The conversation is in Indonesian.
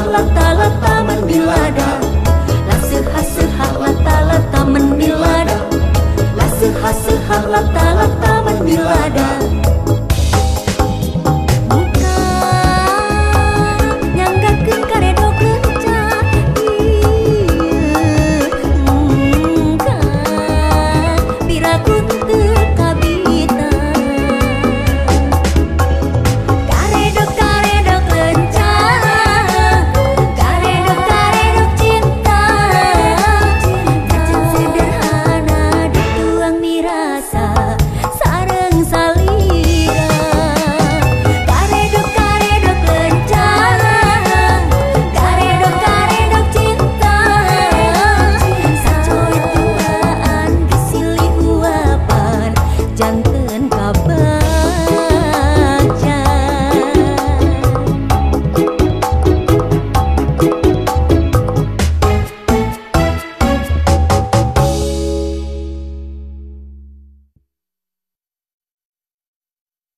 lata lata menilada. La seha lata lata menilada. Lata lata menilada.